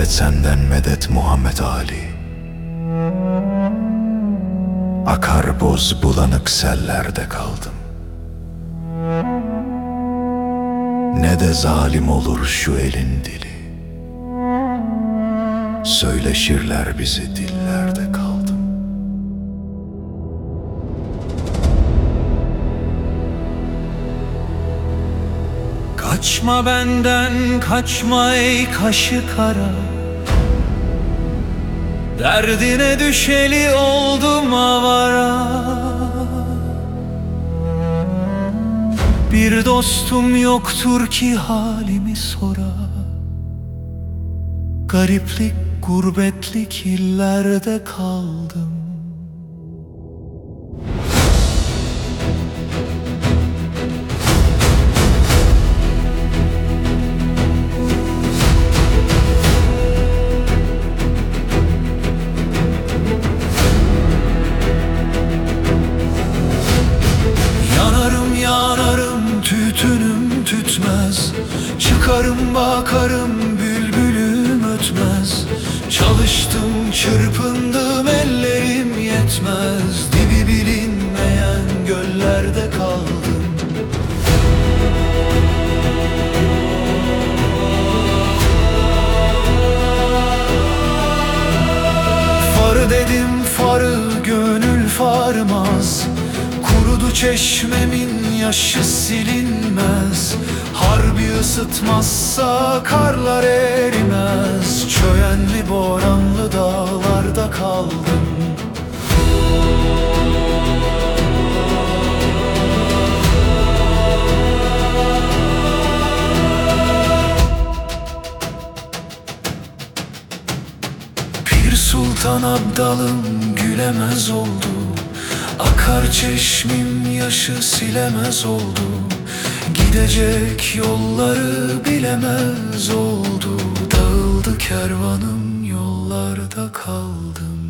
Medet senden medet Muhammed Ali. Akar boz bulanık sellerde kaldım. Ne de zalim olur şu elin dili. Söyleşirler bizi dillerde kaldım Kaçma benden kaçma ey kaşı kara. Derdine düşeli oldum avara. Bir dostum yoktur ki halimi sora. Gariplik gurbetlik illerde kaldım tütmez Çıkarım bakarım bülbülüm ötmez. Çalıştım çırpındım ellerim yetmez. Dibi bilinmeyen göllerde kaldım. Far dedim farı gönül farmaz. Kurudu çeşmemin yaşı silinmez ısıtmazsa karlar erimez. Çöyenli boranlı dağlarda kaldım Pir Sultan Abdalım gülemez oldu. Akar çeşmim yaşı silemez oldu Gidecek yolları bilemez oldu. Dağıldı kervanım yollarda kaldım